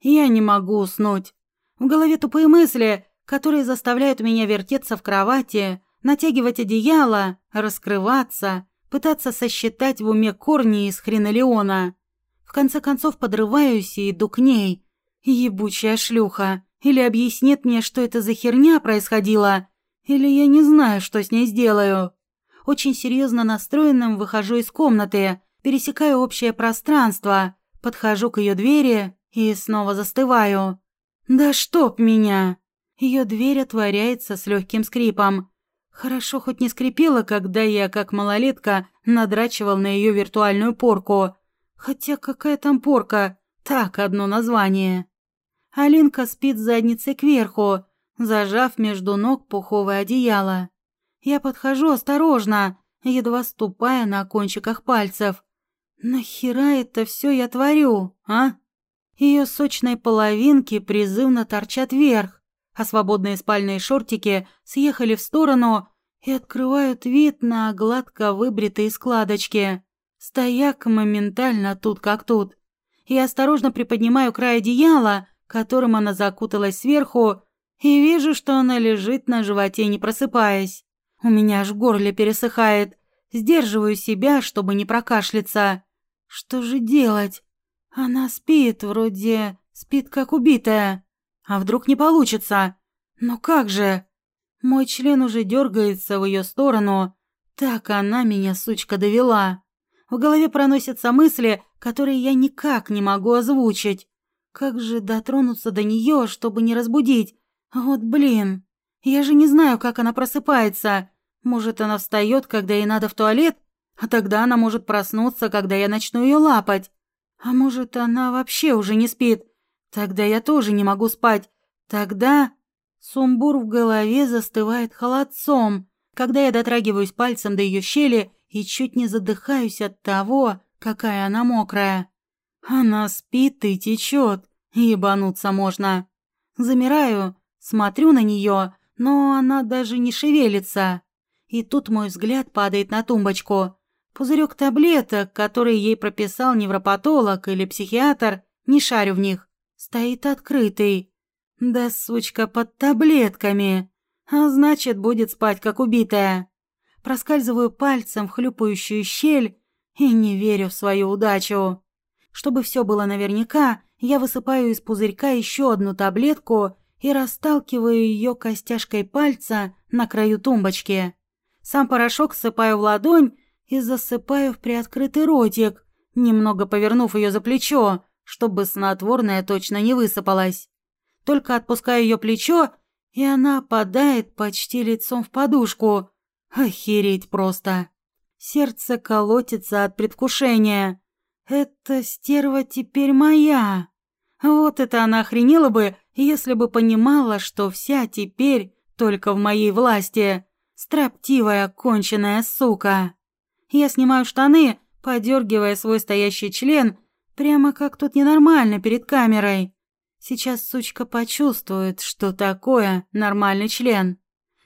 Я не могу уснуть. В голове тупые мысли, которые заставляют меня вертеться в кровати, натягивать одеяло, раскрываться, пытаться сосчитать в уме корни из хренолеона. В конце концов подрываюсь и иду к ней. Ебучая шлюха. Или объяснит мне, что это за херня происходила, или я не знаю, что с ней сделаю. Очень серьезно настроенным выхожу из комнаты, пересекаю общее пространство, подхожу к ее двери и снова застываю. Да чтоб меня! Ее дверь отворяется с легким скрипом. Хорошо хоть не скрипела, когда я, как малолетка, надрачивал на ее виртуальную порку. Хотя какая там порка? Так, одно название. Алинка спит задницей кверху, зажав между ног пуховое одеяло. Я подхожу осторожно, едва ступая на кончиках пальцев. Нахера это все я творю, а? Ее сочные половинки призывно торчат вверх, а свободные спальные шортики съехали в сторону и открывают вид на гладко выбритые складочки. Стояк моментально тут как тут. Я осторожно приподнимаю край одеяла, которым она закуталась сверху, и вижу, что она лежит на животе, не просыпаясь. У меня аж в горле пересыхает. Сдерживаю себя, чтобы не прокашляться. Что же делать? Она спит, вроде спит как убитая. А вдруг не получится? Но как же? Мой член уже дергается в ее сторону. Так она меня, сучка, довела. В голове проносятся мысли, которые я никак не могу озвучить. Как же дотронуться до нее, чтобы не разбудить? Вот блин. Я же не знаю, как она просыпается. Может, она встает, когда ей надо в туалет? А тогда она может проснуться, когда я начну ее лапать. А может, она вообще уже не спит? Тогда я тоже не могу спать. Тогда сумбур в голове застывает холодцом, когда я дотрагиваюсь пальцем до ее щели и чуть не задыхаюсь от того, какая она мокрая. Она спит и течет, ебануться можно. Замираю, смотрю на нее, но она даже не шевелится. И тут мой взгляд падает на тумбочку. Пузырек таблеток, который ей прописал невропатолог или психиатр, не шарю в них, стоит открытый. Да сучка под таблетками. А значит, будет спать как убитая. Проскальзываю пальцем в хлюпающую щель и не верю в свою удачу. Чтобы все было наверняка, я высыпаю из пузырька еще одну таблетку и расталкиваю ее костяшкой пальца на краю тумбочки. Сам порошок сыпаю в ладонь и засыпаю в приоткрытый ротик, немного повернув ее за плечо, чтобы снотворное точно не высыпалось. Только отпускаю ее плечо, и она опадает почти лицом в подушку. Охереть просто. Сердце колотится от предвкушения. Эта стерва теперь моя. Вот это она охренела бы, если бы понимала, что вся теперь только в моей власти. Строптивая, конченая сука. Я снимаю штаны, подергивая свой стоящий член, прямо как тут ненормально перед камерой. Сейчас сучка почувствует, что такое нормальный член.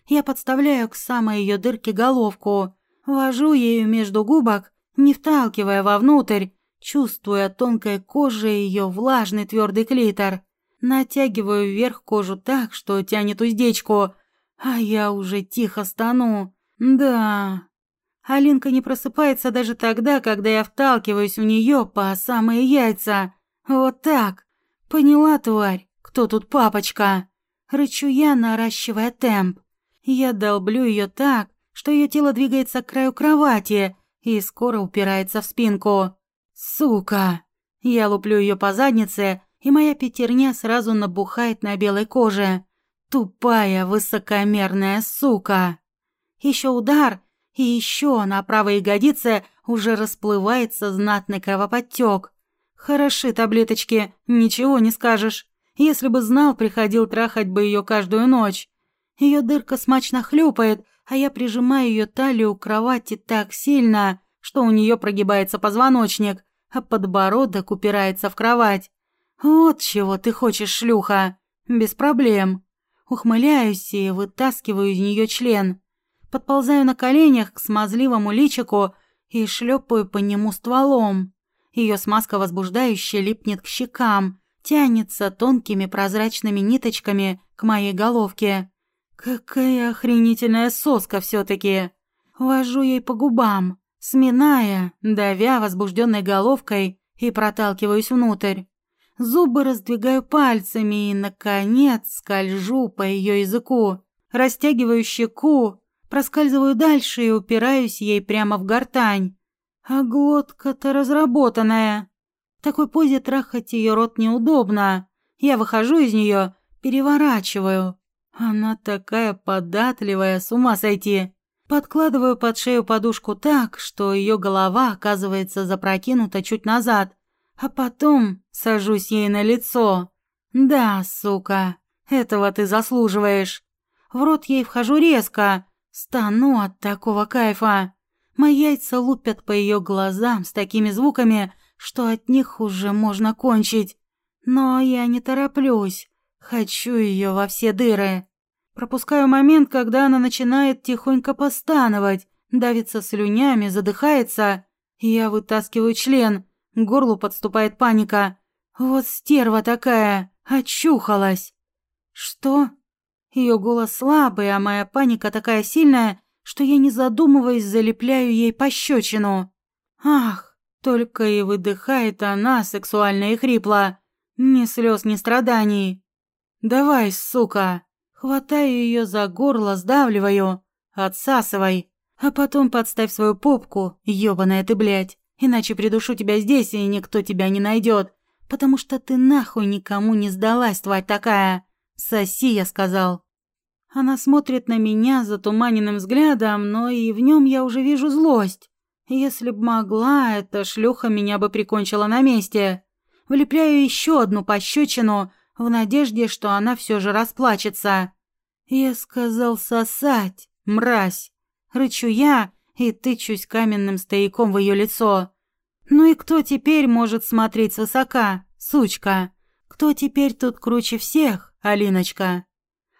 Я подставляю к самой ее дырке головку, вожу ею между губок, не вталкивая вовнутрь, чувствуя тонкой кожей ее влажный твердый клитор. Натягиваю вверх кожу так, что тянет уздечку, а я уже тихо стану. Да. Алинка не просыпается даже тогда, когда я вталкиваюсь в нее по самые яйца. Вот так. Поняла, тварь, кто тут папочка? Рычу я, наращивая темп. Я долблю ее так, что ее тело двигается к краю кровати и скоро упирается в спинку. Сука! Я луплю ее по заднице, и моя пятерня сразу набухает на белой коже. Тупая, высокомерная сука. Еще удар, и еще на правой ягодице уже расплывается знатный кровоподтек. Хороши таблеточки, ничего не скажешь. Если бы знал, приходил трахать бы ее каждую ночь. Ее дырка смачно хлюпает, а я прижимаю ее талию к кровати так сильно, что у нее прогибается позвоночник, а подбородок упирается в кровать. «Вот чего ты хочешь, шлюха!» «Без проблем». Ухмыляюсь и вытаскиваю из нее член. Подползаю на коленях к смазливому личику и шлепаю по нему стволом. Ее смазка возбуждающая липнет к щекам, тянется тонкими прозрачными ниточками к моей головке. Какая охренительная соска все таки Вожу ей по губам, сминая, давя возбужденной головкой и проталкиваюсь внутрь. Зубы раздвигаю пальцами и, наконец, скольжу по ее языку, растягиваю щеку, проскальзываю дальше и упираюсь ей прямо в гортань. А глотка-то разработанная. В такой позе трахать ее рот неудобно. Я выхожу из нее, переворачиваю. Она такая податливая, с ума сойти. Подкладываю под шею подушку так, что ее голова оказывается запрокинута чуть назад, а потом сажусь ей на лицо. Да, сука, этого ты заслуживаешь. В рот ей вхожу резко, стану от такого кайфа. Мои яйца лупят по ее глазам с такими звуками, что от них уже можно кончить. Но я не тороплюсь, хочу ее во все дыры. Пропускаю момент, когда она начинает тихонько постановать, давится слюнями, задыхается. Я вытаскиваю член, к горлу подступает паника. Вот стерва такая, очухалась. Что? Ее голос слабый, а моя паника такая сильная, что я, не задумываясь, залепляю ей пощечину. Ах, только и выдыхает она сексуально и хрипло. Ни слез, ни страданий. «Давай, сука!» Хватаю ее за горло, сдавливаю. Отсасывай. А потом подставь свою попку, ёбаная ты, блядь. Иначе придушу тебя здесь, и никто тебя не найдет. Потому что ты нахуй никому не сдалась, тварь такая. Соси, я сказал. Она смотрит на меня затуманенным взглядом, но и в нем я уже вижу злость. Если б могла, эта шлюха меня бы прикончила на месте. Влепляю еще одну пощечину — в надежде, что она все же расплачется. Я сказал сосать, мразь. Рычу я и тычусь каменным стояком в ее лицо. Ну и кто теперь может смотреть высока, сучка? Кто теперь тут круче всех, Алиночка?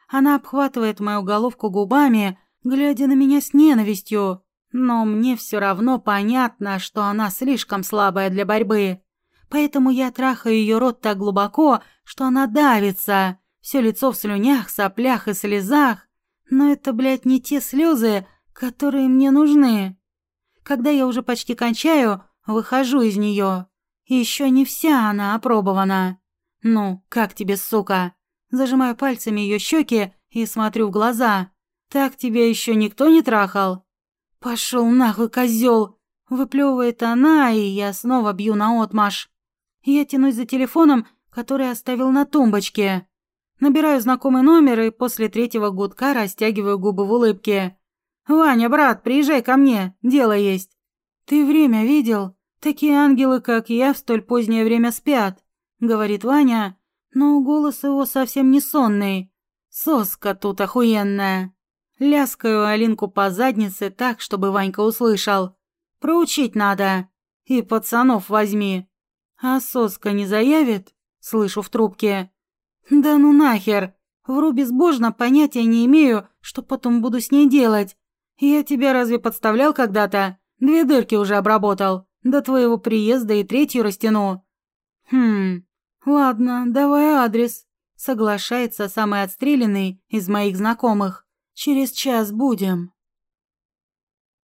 Она обхватывает мою головку губами, глядя на меня с ненавистью, но мне все равно понятно, что она слишком слабая для борьбы. Поэтому я трахаю ее рот так глубоко, что она давится, все лицо в слюнях, соплях и слезах. Но это, блядь, не те слезы, которые мне нужны. Когда я уже почти кончаю, выхожу из нее. Еще не вся она опробована. Ну, как тебе, сука? Зажимаю пальцами ее щеки и смотрю в глаза. Так тебя еще никто не трахал? Пошел нахуй, козел! Выплевывает она, и я снова бью на отмаш. Я тянусь за телефоном, который оставил на тумбочке. Набираю знакомый номер и после третьего гудка растягиваю губы в улыбке. «Ваня, брат, приезжай ко мне, дело есть». «Ты время видел? Такие ангелы, как я, в столь позднее время спят», — говорит Ваня, но голос его совсем не сонный. Соска тут охуенная. Ляскаю Алинку по заднице так, чтобы Ванька услышал. «Проучить надо. И пацанов возьми». «А соска не заявит?» — слышу в трубке. «Да ну нахер! Вру безбожно, понятия не имею, что потом буду с ней делать. Я тебя разве подставлял когда-то? Две дырки уже обработал. До твоего приезда и третью растяну». «Хм, ладно, давай адрес», — соглашается самый отстрелянный из моих знакомых. «Через час будем».